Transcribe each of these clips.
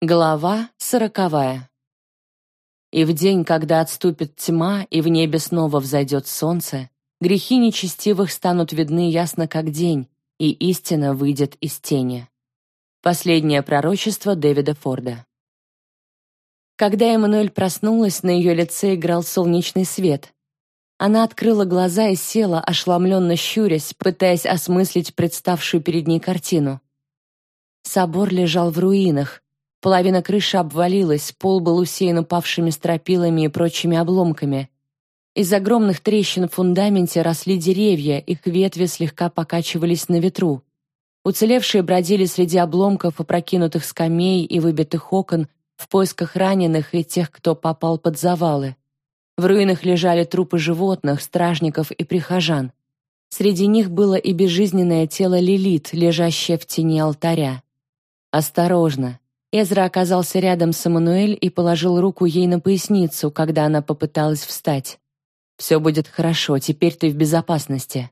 Глава сороковая. И в день, когда отступит тьма, и в небе снова взойдет солнце, грехи нечестивых станут видны ясно как день, и истина выйдет из тени. Последнее пророчество Дэвида Форда. Когда Эммануэль проснулась, на ее лице играл солнечный свет. Она открыла глаза и села, ошеломленно щурясь, пытаясь осмыслить представшую перед ней картину. Собор лежал в руинах, Половина крыши обвалилась, пол был усеян упавшими стропилами и прочими обломками. Из огромных трещин в фундаменте росли деревья, их ветви слегка покачивались на ветру. Уцелевшие бродили среди обломков опрокинутых скамей и выбитых окон в поисках раненых и тех, кто попал под завалы. В руинах лежали трупы животных, стражников и прихожан. Среди них было и безжизненное тело Лилит, лежащее в тени алтаря. «Осторожно!» Эзра оказался рядом с Эммануэль и положил руку ей на поясницу, когда она попыталась встать. «Все будет хорошо, теперь ты в безопасности».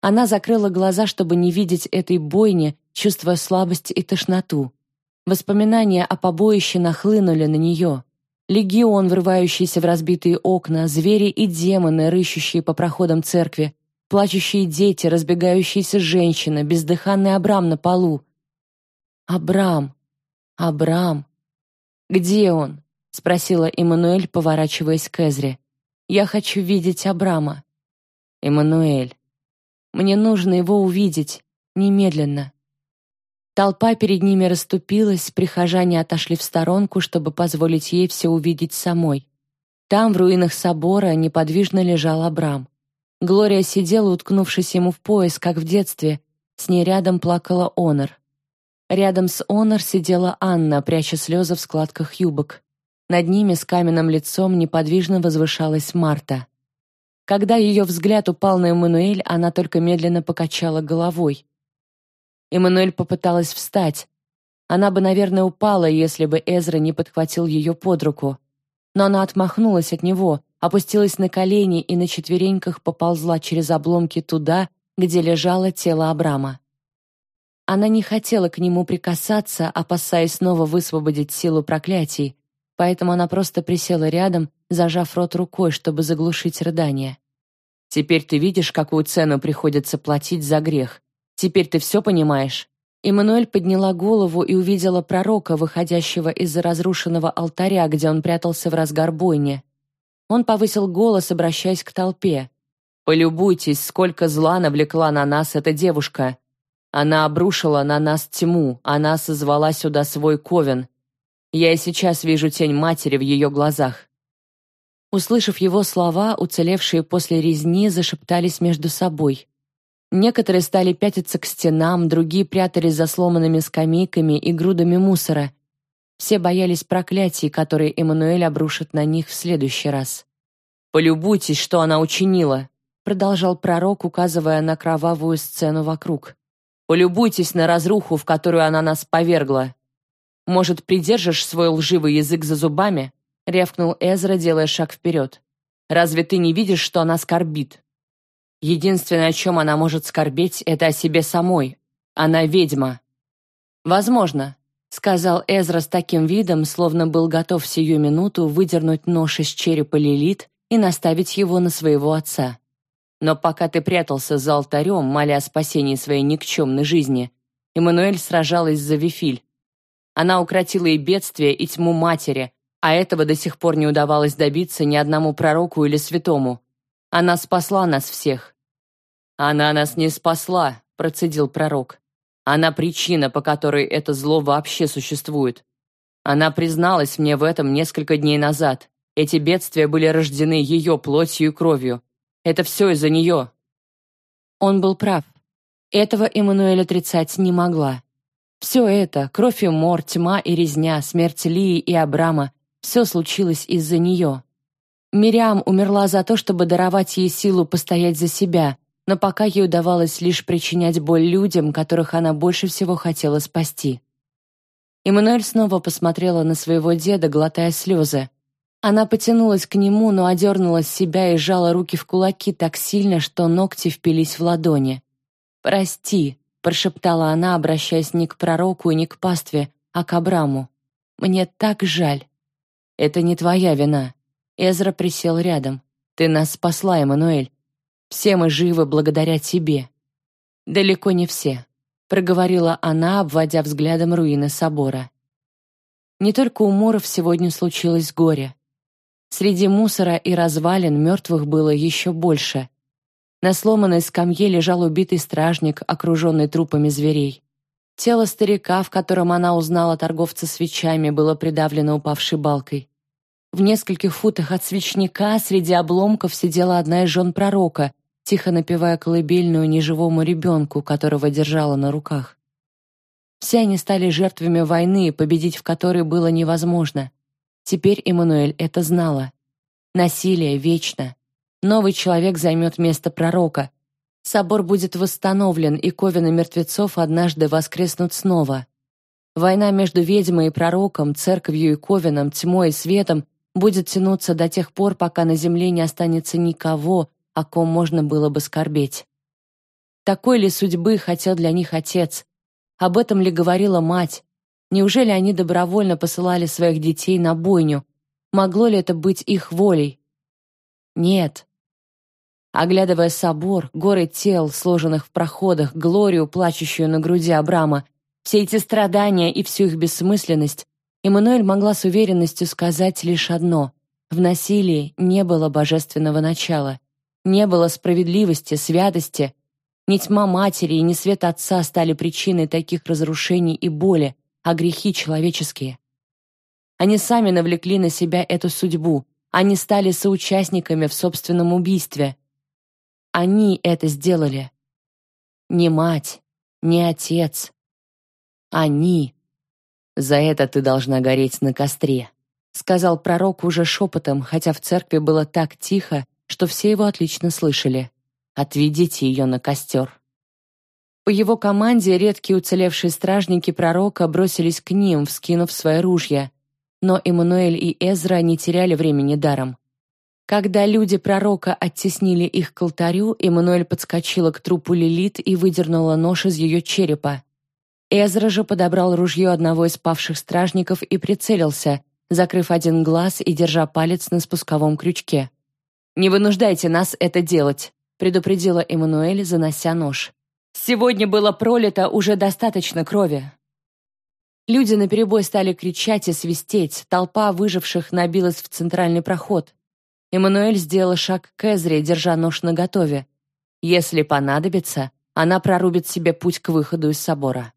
Она закрыла глаза, чтобы не видеть этой бойни, чувствуя слабость и тошноту. Воспоминания о побоище нахлынули на нее. Легион, врывающийся в разбитые окна, звери и демоны, рыщущие по проходам церкви, плачущие дети, разбегающиеся женщины, бездыханный Абрам на полу. Абрам. Абрам. Где он? спросила Эммануэль, поворачиваясь к Эзре. Я хочу видеть Абрама. Эммануэль. Мне нужно его увидеть немедленно. Толпа перед ними расступилась, прихожане отошли в сторонку, чтобы позволить ей все увидеть самой. Там, в руинах собора, неподвижно лежал Абрам. Глория сидела, уткнувшись ему в пояс, как в детстве. С ней рядом плакала Онор. Рядом с Онор сидела Анна, пряча слезы в складках юбок. Над ними с каменным лицом неподвижно возвышалась Марта. Когда ее взгляд упал на Эммануэль, она только медленно покачала головой. Эммануэль попыталась встать. Она бы, наверное, упала, если бы Эзра не подхватил ее под руку. Но она отмахнулась от него, опустилась на колени и на четвереньках поползла через обломки туда, где лежало тело Абрама. Она не хотела к нему прикасаться, опасаясь снова высвободить силу проклятий, поэтому она просто присела рядом, зажав рот рукой, чтобы заглушить рыдание. «Теперь ты видишь, какую цену приходится платить за грех. Теперь ты все понимаешь?» Эммануэль подняла голову и увидела пророка, выходящего из-за разрушенного алтаря, где он прятался в разгар бойни. Он повысил голос, обращаясь к толпе. «Полюбуйтесь, сколько зла навлекла на нас эта девушка. Она обрушила на нас тьму, она созвала сюда свой ковен. Я и сейчас вижу тень матери в ее глазах. Услышав его слова, уцелевшие после резни зашептались между собой. Некоторые стали пятиться к стенам, другие прятались за сломанными скамейками и грудами мусора. Все боялись проклятий, которые Эммануэль обрушит на них в следующий раз. «Полюбуйтесь, что она учинила», — продолжал пророк, указывая на кровавую сцену вокруг. Полюбуйтесь на разруху, в которую она нас повергла. Может, придержишь свой лживый язык за зубами?» — рявкнул Эзра, делая шаг вперед. «Разве ты не видишь, что она скорбит? Единственное, о чем она может скорбеть, это о себе самой. Она ведьма». «Возможно», — сказал Эзра с таким видом, словно был готов сию минуту выдернуть нож из черепа Лилит и наставить его на своего отца. Но пока ты прятался за алтарем, моля о спасении своей никчемной жизни, Эммануэль сражалась за Вифиль. Она укротила и бедствие, и тьму матери, а этого до сих пор не удавалось добиться ни одному пророку или святому. Она спасла нас всех. «Она нас не спасла», — процедил пророк. «Она причина, по которой это зло вообще существует. Она призналась мне в этом несколько дней назад. Эти бедствия были рождены ее плотью и кровью, это все из-за нее». Он был прав. Этого Эммануэль отрицать не могла. Все это, кровь и мор, тьма и резня, смерть Лии и Абрама, все случилось из-за нее. Мириам умерла за то, чтобы даровать ей силу постоять за себя, но пока ей удавалось лишь причинять боль людям, которых она больше всего хотела спасти. Эммануэль снова посмотрела на своего деда, глотая слезы. Она потянулась к нему, но одернула себя и сжала руки в кулаки так сильно, что ногти впились в ладони. «Прости», — прошептала она, обращаясь не к пророку и не к пастве, а к Абраму. «Мне так жаль». «Это не твоя вина». Эзра присел рядом. «Ты нас спасла, Эммануэль. Все мы живы благодаря тебе». «Далеко не все», — проговорила она, обводя взглядом руины собора. Не только у Моров сегодня случилось горе. Среди мусора и развалин мертвых было еще больше. На сломанной скамье лежал убитый стражник, окруженный трупами зверей. Тело старика, в котором она узнала торговца свечами, было придавлено упавшей балкой. В нескольких футах от свечника среди обломков сидела одна из жен пророка, тихо напевая колыбельную неживому ребенку, которого держала на руках. Все они стали жертвами войны, победить в которой было невозможно. Теперь Эммануэль это знала. Насилие вечно. Новый человек займет место пророка. Собор будет восстановлен, и ковины мертвецов однажды воскреснут снова. Война между ведьмой и пророком, церковью и ковином, тьмой и светом будет тянуться до тех пор, пока на земле не останется никого, о ком можно было бы скорбеть. Такой ли судьбы хотел для них отец? Об этом ли говорила мать? Неужели они добровольно посылали своих детей на бойню? Могло ли это быть их волей? Нет. Оглядывая собор, горы тел, сложенных в проходах, Глорию, плачущую на груди Абрама, все эти страдания и всю их бессмысленность, Эммануэль могла с уверенностью сказать лишь одно — в насилии не было божественного начала, не было справедливости, святости, ни тьма матери ни свет отца стали причиной таких разрушений и боли, а грехи человеческие. Они сами навлекли на себя эту судьбу, они стали соучастниками в собственном убийстве. Они это сделали. Не мать, не отец. Они. За это ты должна гореть на костре, сказал пророк уже шепотом, хотя в церкви было так тихо, что все его отлично слышали. Отведите ее на костер». По его команде редкие уцелевшие стражники пророка бросились к ним, вскинув свои ружья. Но Эммануэль и Эзра не теряли времени даром. Когда люди пророка оттеснили их к алтарю, Эммануэль подскочила к трупу Лилит и выдернула нож из ее черепа. Эзра же подобрал ружье одного из павших стражников и прицелился, закрыв один глаз и держа палец на спусковом крючке. «Не вынуждайте нас это делать», предупредила Эммануэль, занося нож. «Сегодня было пролито уже достаточно крови». Люди наперебой стали кричать и свистеть, толпа выживших набилась в центральный проход. Эммануэль сделала шаг к Эзре, держа нож наготове. Если понадобится, она прорубит себе путь к выходу из собора.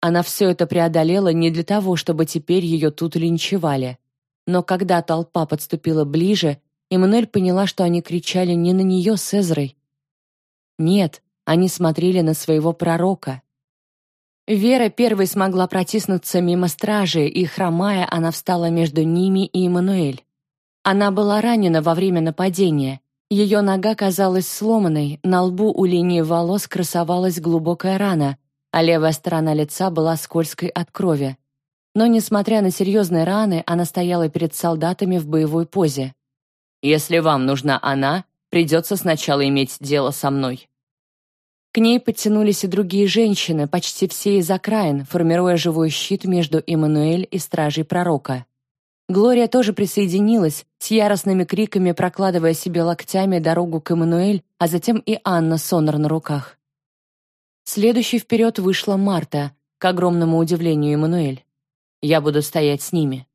Она все это преодолела не для того, чтобы теперь ее тут линчевали. Но когда толпа подступила ближе, Эммануэль поняла, что они кричали не на нее с Эзрой. Нет, они смотрели на своего пророка. Вера первой смогла протиснуться мимо стражи, и, хромая, она встала между ними и Эммануэль. Она была ранена во время нападения. Ее нога казалась сломанной, на лбу у линии волос красовалась глубокая рана, а левая сторона лица была скользкой от крови. Но, несмотря на серьезные раны, она стояла перед солдатами в боевой позе. Если вам нужна она, придется сначала иметь дело со мной». К ней подтянулись и другие женщины, почти все из окраин, формируя живой щит между Эммануэль и стражей пророка. Глория тоже присоединилась, с яростными криками прокладывая себе локтями дорогу к Эммануэль, а затем и Анна Сонор на руках. Следующей вперед вышла Марта, к огромному удивлению Эммануэль. «Я буду стоять с ними».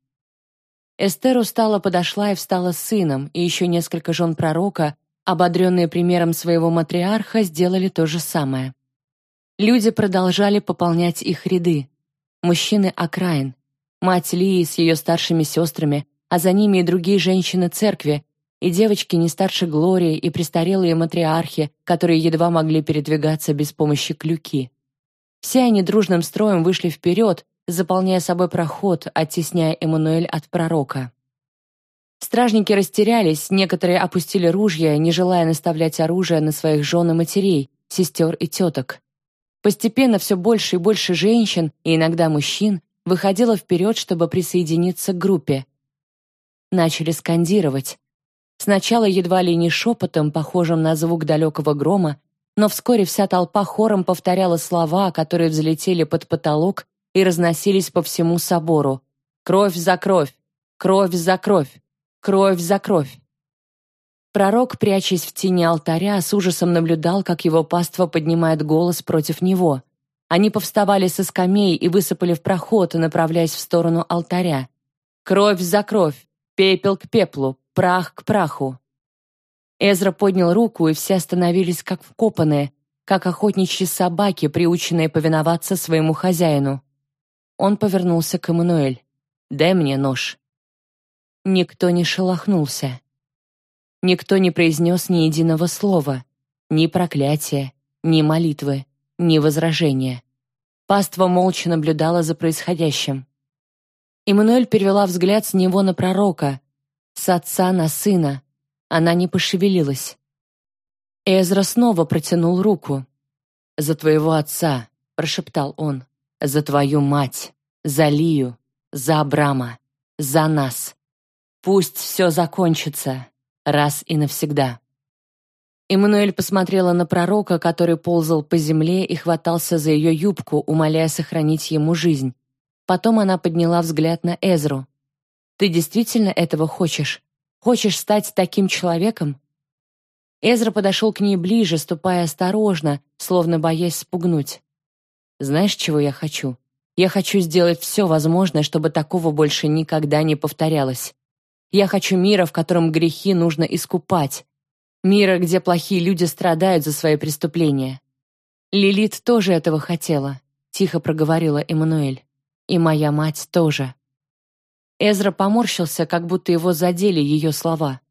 Эстер устало подошла и встала с сыном, и еще несколько жен пророка, ободренные примером своего матриарха, сделали то же самое. Люди продолжали пополнять их ряды. Мужчины окраин, мать Лии с ее старшими сестрами, а за ними и другие женщины церкви, и девочки не старше Глории, и престарелые матриархи, которые едва могли передвигаться без помощи клюки. Все они дружным строем вышли вперед, заполняя собой проход, оттесняя Эммануэль от пророка. Стражники растерялись, некоторые опустили ружья, не желая наставлять оружие на своих жен и матерей, сестер и теток. Постепенно все больше и больше женщин, и иногда мужчин, выходило вперед, чтобы присоединиться к группе. Начали скандировать. Сначала едва ли не шепотом, похожим на звук далекого грома, но вскоре вся толпа хором повторяла слова, которые взлетели под потолок и разносились по всему собору. «Кровь за кровь! Кровь за кровь! Кровь за кровь!» Пророк, прячась в тени алтаря, с ужасом наблюдал, как его паства поднимает голос против него. Они повставали со скамей и высыпали в проход, направляясь в сторону алтаря. «Кровь за кровь! Пепел к пеплу! Прах к праху!» Эзра поднял руку, и все остановились как вкопанные, как охотничьи собаки, приученные повиноваться своему хозяину. Он повернулся к Эммануэль. «Дай мне нож». Никто не шелохнулся. Никто не произнес ни единого слова, ни проклятия, ни молитвы, ни возражения. Паства молча наблюдала за происходящим. Эммануэль перевела взгляд с него на пророка, с отца на сына. Она не пошевелилась. Эзра снова протянул руку. «За твоего отца», — прошептал он, — «за твою мать, за Лию, за Абрама, за нас. Пусть все закончится, раз и навсегда». Эммануэль посмотрела на пророка, который ползал по земле и хватался за ее юбку, умоляя сохранить ему жизнь. Потом она подняла взгляд на Эзру. «Ты действительно этого хочешь? Хочешь стать таким человеком?» Эзра подошел к ней ближе, ступая осторожно, словно боясь спугнуть. «Знаешь, чего я хочу? Я хочу сделать все возможное, чтобы такого больше никогда не повторялось. Я хочу мира, в котором грехи нужно искупать. Мира, где плохие люди страдают за свои преступления. Лилит тоже этого хотела, тихо проговорила Эммануэль. И моя мать тоже. Эзра поморщился, как будто его задели ее слова.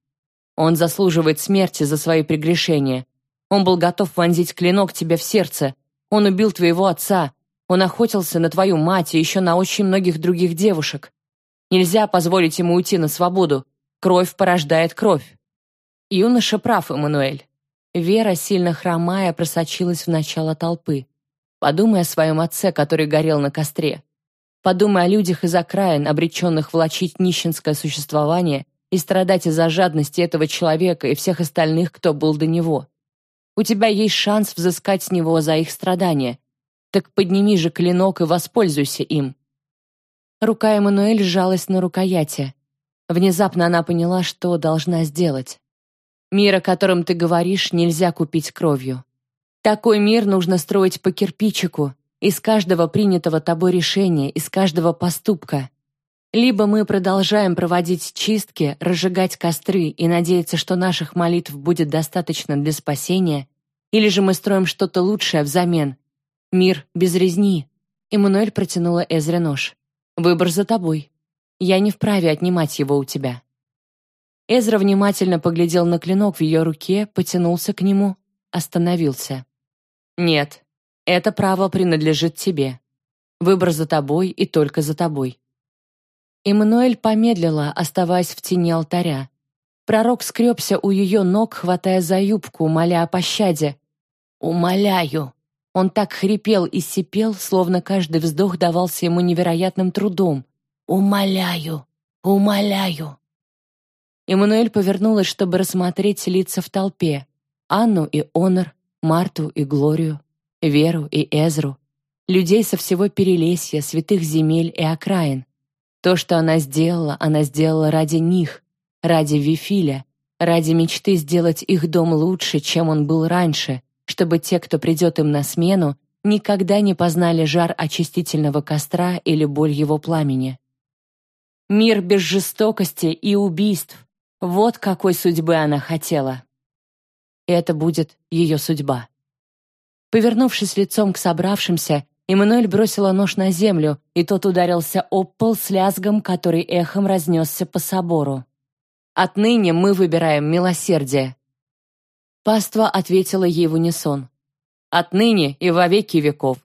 Он заслуживает смерти за свои прегрешения. Он был готов вонзить клинок тебе в сердце. Он убил твоего отца. Он охотился на твою мать и еще на очень многих других девушек. Нельзя позволить ему уйти на свободу. Кровь порождает кровь. Юноша прав, Эммануэль. Вера, сильно хромая, просочилась в начало толпы. Подумай о своем отце, который горел на костре. Подумай о людях из окраин, обреченных влачить нищенское существование и страдать из-за жадности этого человека и всех остальных, кто был до него. У тебя есть шанс взыскать с него за их страдания. Так подними же клинок и воспользуйся им. Рука Эммануэль сжалась на рукояти. Внезапно она поняла, что должна сделать. Мир, о котором ты говоришь, нельзя купить кровью. Такой мир нужно строить по кирпичику, из каждого принятого тобой решения, из каждого поступка. Либо мы продолжаем проводить чистки, разжигать костры и надеяться, что наших молитв будет достаточно для спасения, или же мы строим что-то лучшее взамен. Мир без резни. Эммануэль протянула Эзре нож. Выбор за тобой. Я не вправе отнимать его у тебя». Эзра внимательно поглядел на клинок в ее руке, потянулся к нему, остановился. «Нет, это право принадлежит тебе. Выбор за тобой и только за тобой». Эммануэль помедлила, оставаясь в тени алтаря. Пророк скребся у ее ног, хватая за юбку, моля о пощаде. «Умоляю!» Он так хрипел и сипел, словно каждый вздох давался ему невероятным трудом. «Умоляю! Умоляю!» Эммануэль повернулась, чтобы рассмотреть лица в толпе. Анну и Онор, Марту и Глорию, Веру и Эзру. Людей со всего Перелесья, святых земель и окраин. То, что она сделала, она сделала ради них, ради Вифиля, ради мечты сделать их дом лучше, чем он был раньше, чтобы те, кто придет им на смену, никогда не познали жар очистительного костра или боль его пламени. Мир без жестокости и убийств. Вот какой судьбы она хотела. Это будет ее судьба. Повернувшись лицом к собравшимся, Эммануэль бросила нож на землю, и тот ударился об пол с лязгом, который эхом разнесся по собору. «Отныне мы выбираем милосердие», Паства ответила ей в унисон. «Отныне и во веки веков».